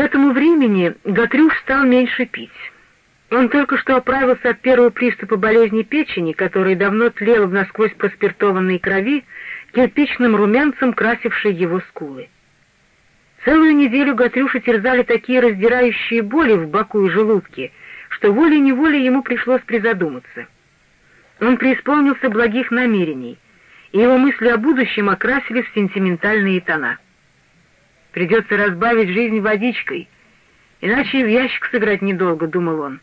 этому времени Гатрюш стал меньше пить. Он только что оправился от первого приступа болезни печени, который давно тлел в насквозь проспиртованной крови, кирпичным румянцем красившей его скулы. Целую неделю Гатрюша терзали такие раздирающие боли в боку и желудке, что волей-неволей ему пришлось призадуматься. Он преисполнился благих намерений, и его мысли о будущем окрасились в сентиментальные тона. «Придется разбавить жизнь водичкой, иначе и в ящик сыграть недолго», — думал он.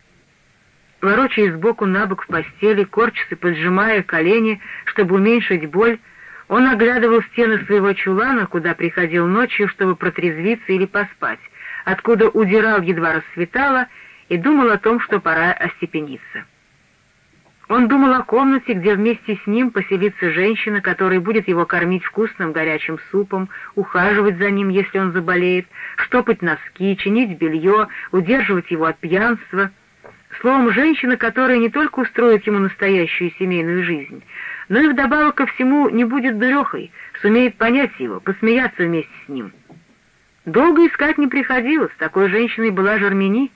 Ворочаясь сбоку на бок в постели, корчась поджимая колени, чтобы уменьшить боль, он оглядывал стены своего чулана, куда приходил ночью, чтобы протрезвиться или поспать, откуда удирал едва расцветало, и думал о том, что пора остепениться. Он думал о комнате, где вместе с ним поселится женщина, которая будет его кормить вкусным горячим супом, ухаживать за ним, если он заболеет, штопать носки, чинить белье, удерживать его от пьянства. Словом, женщина, которая не только устроит ему настоящую семейную жизнь, но и вдобавок ко всему не будет дурехой, сумеет понять его, посмеяться вместе с ним. Долго искать не приходилось, такой женщиной была Жармини.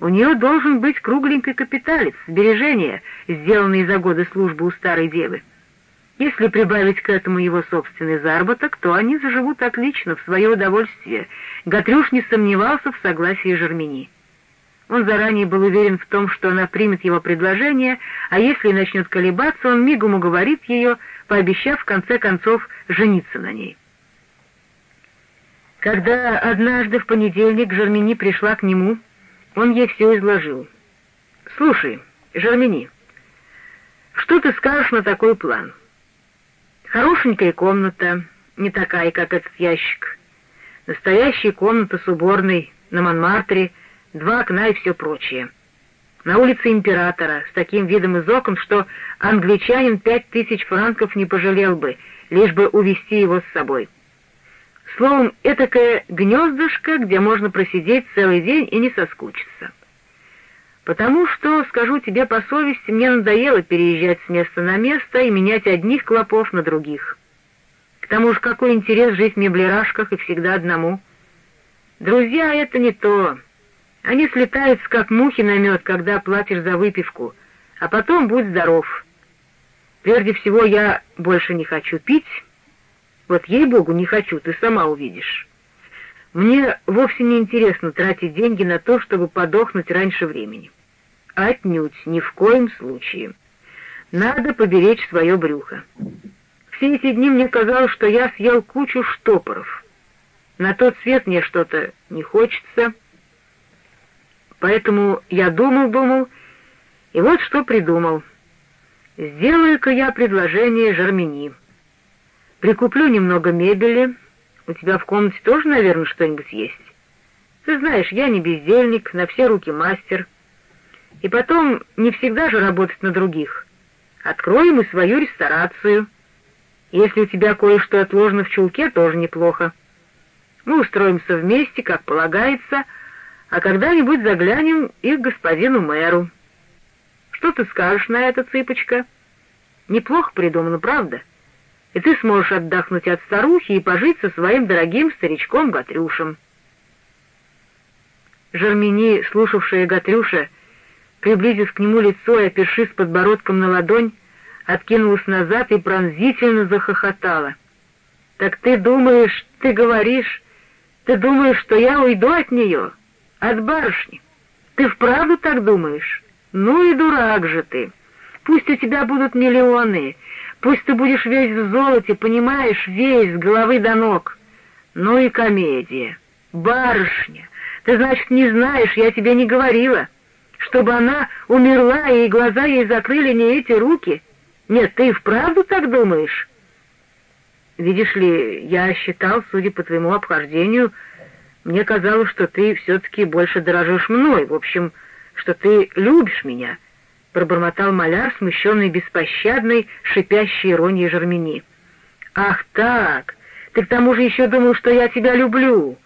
У нее должен быть кругленький капиталец, сбережения, сделанные за годы службы у старой девы. Если прибавить к этому его собственный заработок, то они заживут отлично, в свое удовольствие. Гатрюш не сомневался в согласии Жармини. Он заранее был уверен в том, что она примет его предложение, а если начнет колебаться, он мигом уговорит ее, пообещав в конце концов жениться на ней. Когда однажды в понедельник Жермени пришла к нему, он ей все изложил. «Слушай, Жермени, что ты скажешь на такой план? Хорошенькая комната, не такая, как этот ящик. Настоящая комната с уборной на Монмартре — два окна и все прочее. На улице Императора, с таким видом из окон, что англичанин пять тысяч франков не пожалел бы, лишь бы увести его с собой. Словом, этакое гнездышко, где можно просидеть целый день и не соскучиться. Потому что, скажу тебе по совести, мне надоело переезжать с места на место и менять одних клопов на других. К тому же какой интерес жить в меблерашках и всегда одному. Друзья, это не то. Они слетаются, как мухи на мед, когда платишь за выпивку, а потом будь здоров. Прежде всего, я больше не хочу пить. Вот ей-богу не хочу, ты сама увидишь. Мне вовсе не интересно тратить деньги на то, чтобы подохнуть раньше времени. Отнюдь, ни в коем случае. Надо поберечь свое брюхо. Все эти дни мне казалось, что я съел кучу штопоров. На тот свет мне что-то не хочется — Поэтому я думал-думал, и вот что придумал. Сделаю-ка я предложение Жермени. Прикуплю немного мебели. У тебя в комнате тоже, наверное, что-нибудь есть. Ты знаешь, я не бездельник, на все руки мастер. И потом, не всегда же работать на других. Откроем и свою ресторацию. Если у тебя кое-что отложено в чулке, тоже неплохо. Мы устроимся вместе, как полагается, — а когда-нибудь заглянем и к господину мэру. Что ты скажешь на это, цыпочка? Неплохо придумано, правда? И ты сможешь отдохнуть от старухи и пожить со своим дорогим старичком Гатрюшем. Жармини, слушавшая Гатрюша, приблизив к нему лицо и опершись подбородком на ладонь, откинулась назад и пронзительно захохотала. «Так ты думаешь, ты говоришь, ты думаешь, что я уйду от нее?» От барышни. Ты вправду так думаешь? Ну и дурак же ты. Пусть у тебя будут миллионы, пусть ты будешь весь в золоте, понимаешь, весь, с головы до ног. Ну и комедия. Барышня. Ты, значит, не знаешь, я тебе не говорила. Чтобы она умерла, и глаза ей закрыли не эти руки. Нет, ты и вправду так думаешь? Видишь ли, я считал, судя по твоему обхождению, мне казалось, что ты все-таки больше дорожишь мной, в общем, что ты любишь меня», — пробормотал маляр, смущенный беспощадной, шипящей иронией Жермени. «Ах так! Ты к тому же еще думал, что я тебя люблю!»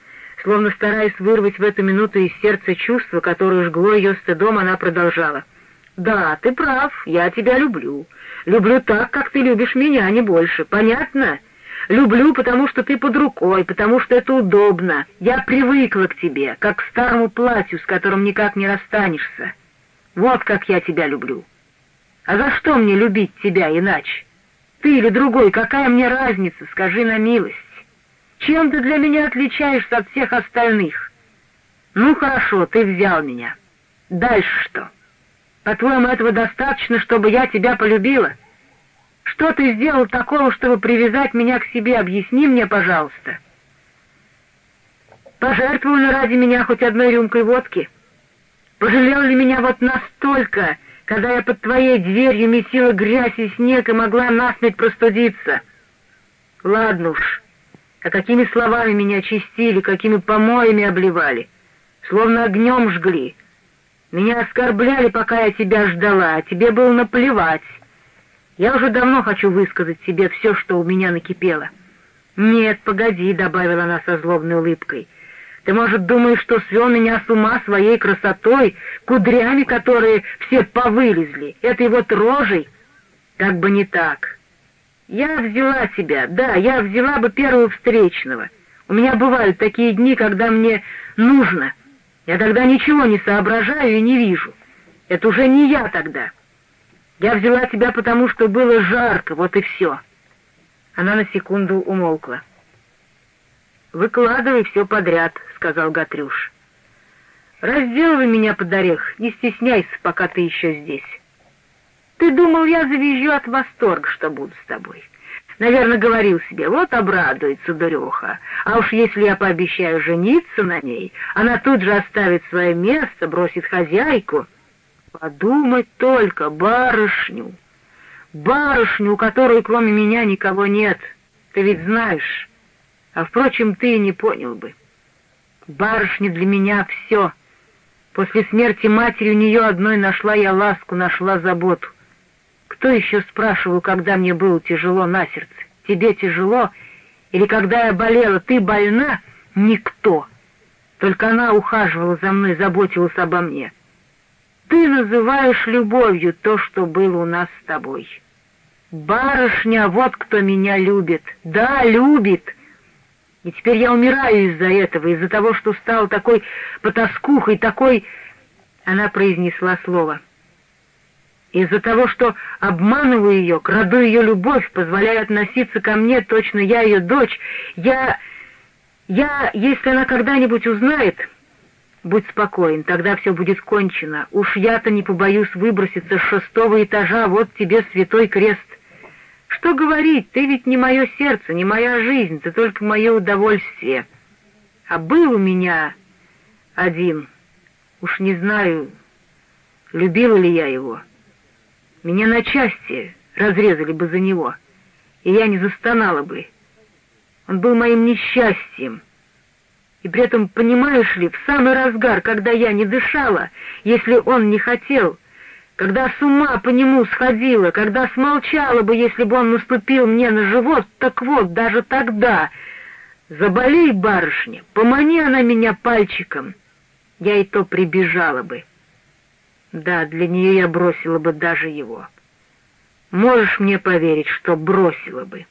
Словно стараясь вырвать в эту минуту из сердца чувство, которое жгло ее стыдом, она продолжала. «Да, ты прав, я тебя люблю. Люблю так, как ты любишь меня, не больше. Понятно? Люблю, потому что ты под рукой, потому что это удобно. Я привыкла к тебе, как к старому платью, с которым никак не расстанешься. Вот как я тебя люблю. А за что мне любить тебя иначе? Ты или другой, какая мне разница, скажи на милость. Чем ты для меня отличаешься от всех остальных? Ну хорошо, ты взял меня. Дальше что? По-твоему, этого достаточно, чтобы я тебя полюбила? Что ты сделал такого, чтобы привязать меня к себе? Объясни мне, пожалуйста. Пожертвовал ли ради меня хоть одной рюмкой водки? Пожалел ли меня вот настолько, когда я под твоей дверью месила грязь и снег и могла насмерть простудиться? Ладно уж, а какими словами меня очистили, какими помоями обливали, словно огнем жгли. Меня оскорбляли, пока я тебя ждала, а тебе было наплевать. Я уже давно хочу высказать себе все, что у меня накипело. «Нет, погоди», — добавила она со злобной улыбкой. «Ты, может, думаешь, что свел меня с ума своей красотой, кудрями, которые все повылезли, этой вот рожей? Как бы не так. Я взяла тебя, да, я взяла бы первого встречного. У меня бывают такие дни, когда мне нужно. Я тогда ничего не соображаю и не вижу. Это уже не я тогда». Я взяла тебя потому, что было жарко, вот и все. Она на секунду умолкла. «Выкладывай все подряд», — сказал Гатрюш. «Разделывай меня под орех, не стесняйся, пока ты еще здесь. Ты думал, я завизжу от восторга, что буду с тобой. Наверное, говорил себе, вот обрадуется дуреха, а уж если я пообещаю жениться на ней, она тут же оставит свое место, бросит хозяйку». Подумать только, барышню, барышню, у которой кроме меня никого нет, ты ведь знаешь, а, впрочем, ты и не понял бы. Барышня для меня все. После смерти матери у нее одной нашла я ласку, нашла заботу. Кто еще спрашивал, когда мне было тяжело на сердце? Тебе тяжело? Или когда я болела, ты больна? Никто. Только она ухаживала за мной, заботилась обо мне. Ты называешь любовью то, что было у нас с тобой. Барышня, вот кто меня любит. Да, любит. И теперь я умираю из-за этого, из-за того, что стала такой потаскухой, такой... Она произнесла слово. Из-за того, что обманываю ее, краду ее любовь, позволяю относиться ко мне, точно я ее дочь, я... Я, если она когда-нибудь узнает, Будь спокоен, тогда все будет кончено. Уж я-то не побоюсь выброситься с шестого этажа, вот тебе святой крест. Что говорить, ты ведь не мое сердце, не моя жизнь, ты только мое удовольствие. А был у меня один, уж не знаю, любила ли я его. Меня на части разрезали бы за него, и я не застонала бы. Он был моим несчастьем. И при этом, понимаешь ли, в самый разгар, когда я не дышала, если он не хотел, когда с ума по нему сходила, когда смолчала бы, если бы он наступил мне на живот, так вот, даже тогда... Заболей, барышня, помани она меня пальчиком, я и то прибежала бы. Да, для нее я бросила бы даже его. Можешь мне поверить, что бросила бы».